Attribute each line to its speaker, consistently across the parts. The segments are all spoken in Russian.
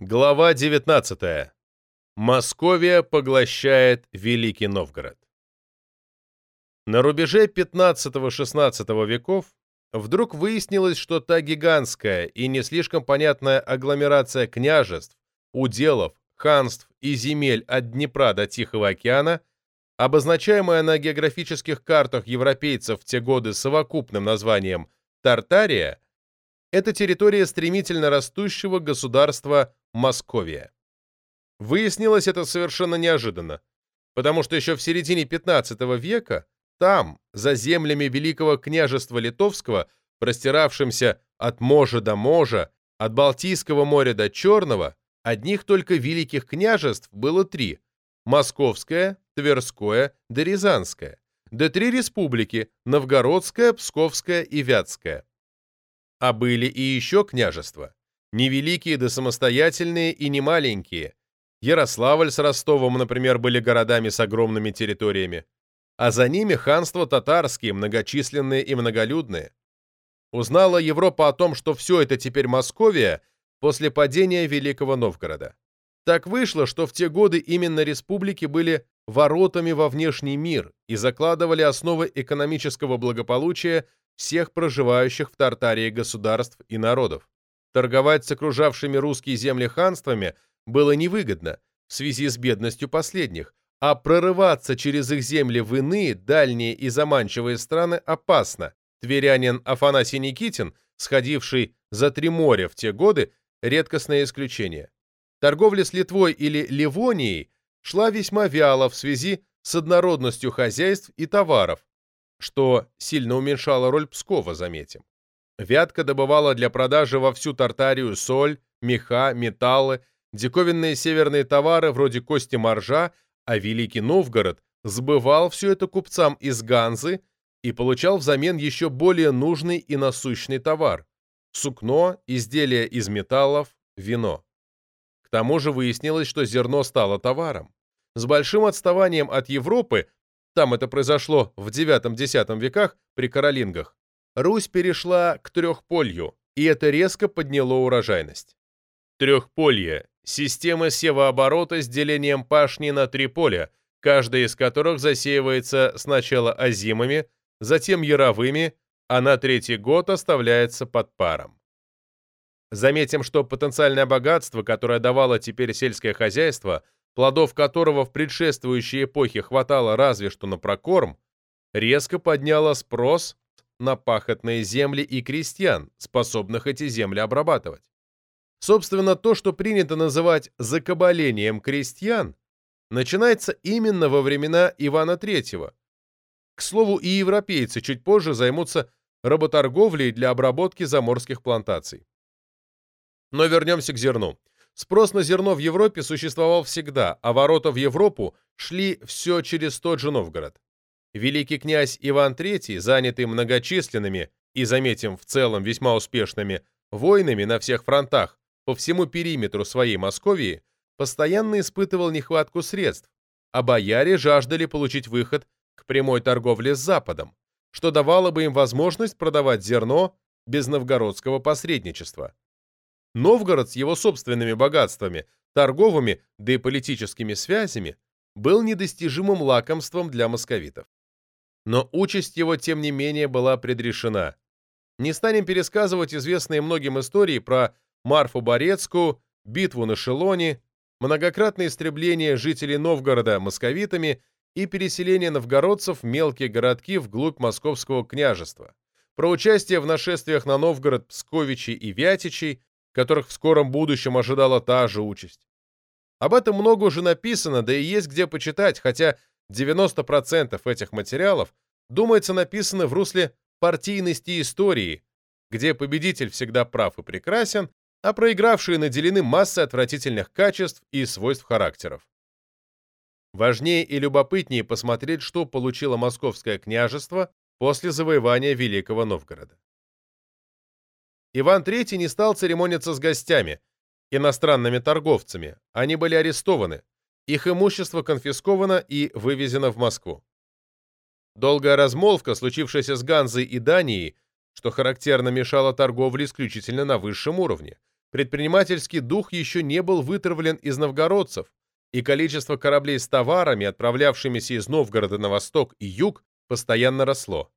Speaker 1: Глава 19. Московия поглощает Великий Новгород. На рубеже 15-16 веков вдруг выяснилось, что та гигантская и не слишком понятная агломерация княжеств, уделов, ханств и земель от Днепра до Тихого океана, обозначаемая на географических картах европейцев в те годы совокупным названием Тартария, это территория стремительно растущего государства Московия. Выяснилось это совершенно неожиданно, потому что еще в середине 15 века там, за землями Великого княжества Литовского, простиравшимся от можа до можа, от Балтийского моря до Черного, одних только великих княжеств было три – Московское, Тверское да Рязанское, да три республики – Новгородская, Псковская и Вятская. А были и еще княжества. Невеликие да самостоятельные и не маленькие. Ярославль с Ростовом, например, были городами с огромными территориями. А за ними ханства татарские, многочисленные и многолюдные. Узнала Европа о том, что все это теперь Московия после падения Великого Новгорода. Так вышло, что в те годы именно республики были воротами во внешний мир и закладывали основы экономического благополучия всех проживающих в Тартарии государств и народов. Торговать с окружавшими русские земли ханствами было невыгодно в связи с бедностью последних, а прорываться через их земли в иные, дальние и заманчивые страны опасно. Тверянин Афанасий Никитин, сходивший за три моря в те годы, редкостное исключение. Торговля с Литвой или Ливонией шла весьма вяло в связи с однородностью хозяйств и товаров, что сильно уменьшало роль Пскова, заметим. Вятка добывала для продажи во всю Тартарию соль, меха, металлы, диковинные северные товары вроде кости моржа, а Великий Новгород сбывал все это купцам из Ганзы и получал взамен еще более нужный и насущный товар – сукно, изделия из металлов, вино. К тому же выяснилось, что зерно стало товаром. С большим отставанием от Европы там это произошло в IX-X веках при Каролингах, Русь перешла к трехполью, и это резко подняло урожайность. Трехполье – система севооборота с делением пашни на три поля, каждое из которых засеивается сначала озимыми, затем яровыми, а на третий год оставляется под паром. Заметим, что потенциальное богатство, которое давало теперь сельское хозяйство – плодов которого в предшествующей эпохе хватало разве что на прокорм, резко подняло спрос на пахотные земли и крестьян, способных эти земли обрабатывать. Собственно, то, что принято называть закабалением крестьян, начинается именно во времена Ивана III. К слову, и европейцы чуть позже займутся работорговлей для обработки заморских плантаций. Но вернемся к зерну. Спрос на зерно в Европе существовал всегда, а ворота в Европу шли все через тот же Новгород. Великий князь Иван III, занятый многочисленными и, заметим, в целом весьма успешными войнами на всех фронтах по всему периметру своей Московии, постоянно испытывал нехватку средств, а бояре жаждали получить выход к прямой торговле с Западом, что давало бы им возможность продавать зерно без новгородского посредничества. Новгород с его собственными богатствами, торговыми, да и политическими связями был недостижимым лакомством для московитов. Но участь его, тем не менее, была предрешена. Не станем пересказывать известные многим истории про Марфу Борецкую, битву на Шелоне, многократное истребление жителей Новгорода московитами и переселение новгородцев в мелкие городки вглубь московского княжества, про участие в нашествиях на Новгород Псковичей и Вятичей, которых в скором будущем ожидала та же участь. Об этом много уже написано, да и есть где почитать, хотя 90% этих материалов, думается, написаны в русле партийности истории, где победитель всегда прав и прекрасен, а проигравшие наделены массой отвратительных качеств и свойств характеров. Важнее и любопытнее посмотреть, что получило Московское княжество после завоевания Великого Новгорода. Иван III не стал церемониться с гостями, иностранными торговцами. Они были арестованы, их имущество конфисковано и вывезено в Москву. Долгая размолвка, случившаяся с Ганзой и Данией, что характерно мешала торговле исключительно на высшем уровне, предпринимательский дух еще не был вытравлен из новгородцев, и количество кораблей с товарами, отправлявшимися из Новгорода на восток и юг, постоянно росло.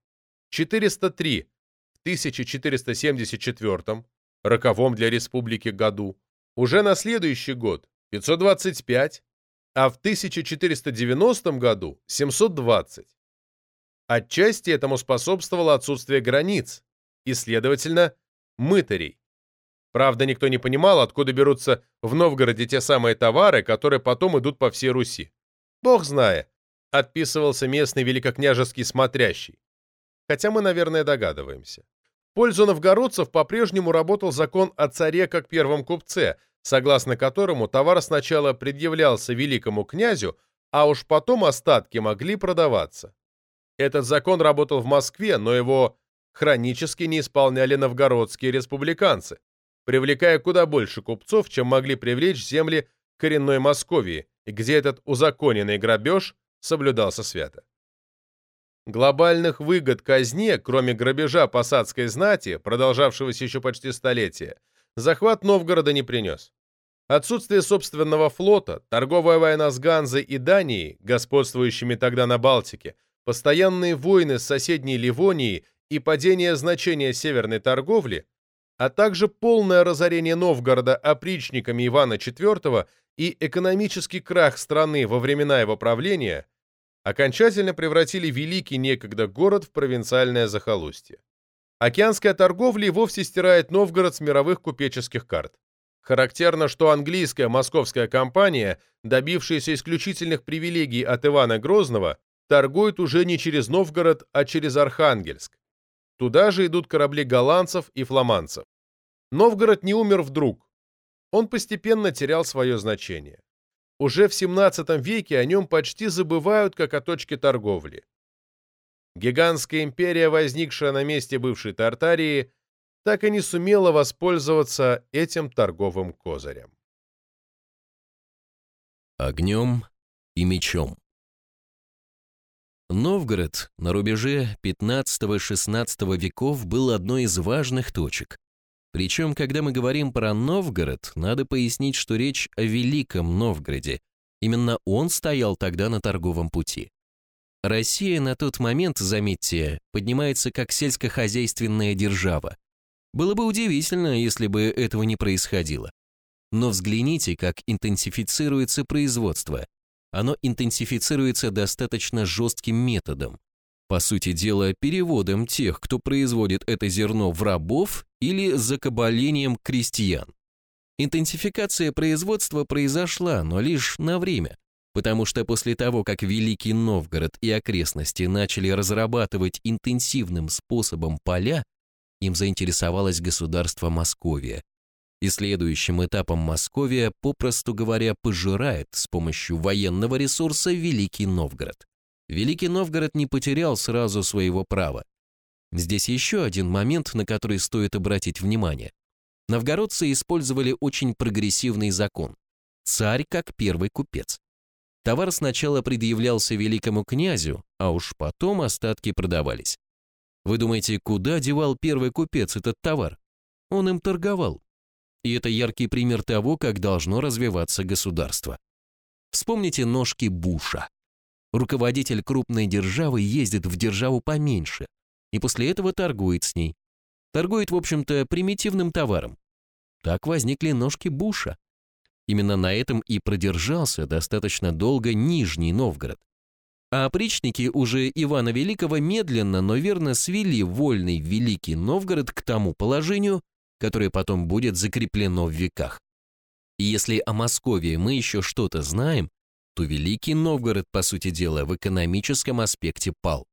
Speaker 1: 403 в 1474, роковом для республики году, уже на следующий год 525, а в 1490 году 720. Отчасти этому способствовало отсутствие границ и, следовательно, мытарей. Правда, никто не понимал, откуда берутся в Новгороде те самые товары, которые потом идут по всей Руси. Бог зная, отписывался местный великокняжеский смотрящий. Хотя мы, наверное, догадываемся. В пользу новгородцев по-прежнему работал закон о царе как первом купце, согласно которому товар сначала предъявлялся великому князю, а уж потом остатки могли продаваться. Этот закон работал в Москве, но его хронически не исполняли новгородские республиканцы, привлекая куда больше купцов, чем могли привлечь земли коренной Московии, где этот узаконенный грабеж соблюдался свято. Глобальных выгод казне, кроме грабежа посадской знати, продолжавшегося еще почти столетия, захват Новгорода не принес. Отсутствие собственного флота, торговая война с Ганзой и Данией, господствующими тогда на Балтике, постоянные войны с соседней Ливонией и падение значения северной торговли, а также полное разорение Новгорода опричниками Ивана IV и экономический крах страны во времена его правления окончательно превратили великий некогда город в провинциальное захолустье. Океанская торговля вовсе стирает Новгород с мировых купеческих карт. Характерно, что английская московская компания, добившаяся исключительных привилегий от Ивана Грозного, торгует уже не через Новгород, а через Архангельск. Туда же идут корабли голландцев и фламандцев. Новгород не умер вдруг. Он постепенно терял свое значение. Уже в 17 веке о нем почти забывают как о точке торговли. Гигантская империя, возникшая на месте бывшей Тартарии, так и не сумела воспользоваться этим торговым козырем.
Speaker 2: Огнем и мечом Новгород на рубеже 15-16 веков был одной из важных точек. Причем, когда мы говорим про Новгород, надо пояснить, что речь о Великом Новгороде. Именно он стоял тогда на торговом пути. Россия на тот момент, заметьте, поднимается как сельскохозяйственная держава. Было бы удивительно, если бы этого не происходило. Но взгляните, как интенсифицируется производство – оно интенсифицируется достаточно жестким методом. По сути дела, переводом тех, кто производит это зерно в рабов или закабалением крестьян. Интенсификация производства произошла, но лишь на время, потому что после того, как Великий Новгород и окрестности начали разрабатывать интенсивным способом поля, им заинтересовалось государство Московия, и следующим этапом Московия, попросту говоря, пожирает с помощью военного ресурса Великий Новгород. Великий Новгород не потерял сразу своего права. Здесь еще один момент, на который стоит обратить внимание. Новгородцы использовали очень прогрессивный закон. Царь как первый купец. Товар сначала предъявлялся великому князю, а уж потом остатки продавались. Вы думаете, куда девал первый купец этот товар? Он им торговал. И это яркий пример того, как должно развиваться государство. Вспомните ножки Буша. Руководитель крупной державы ездит в державу поменьше и после этого торгует с ней. Торгует, в общем-то, примитивным товаром. Так возникли ножки Буша. Именно на этом и продержался достаточно долго Нижний Новгород. А опричники уже Ивана Великого медленно, но верно свели вольный Великий Новгород к тому положению, которое потом будет закреплено в веках. И если о Москве мы еще что-то знаем, то Великий Новгород, по сути дела, в экономическом аспекте пал.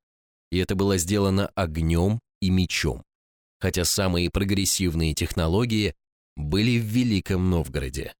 Speaker 2: И это было сделано огнем и мечом. Хотя самые прогрессивные технологии были в Великом Новгороде.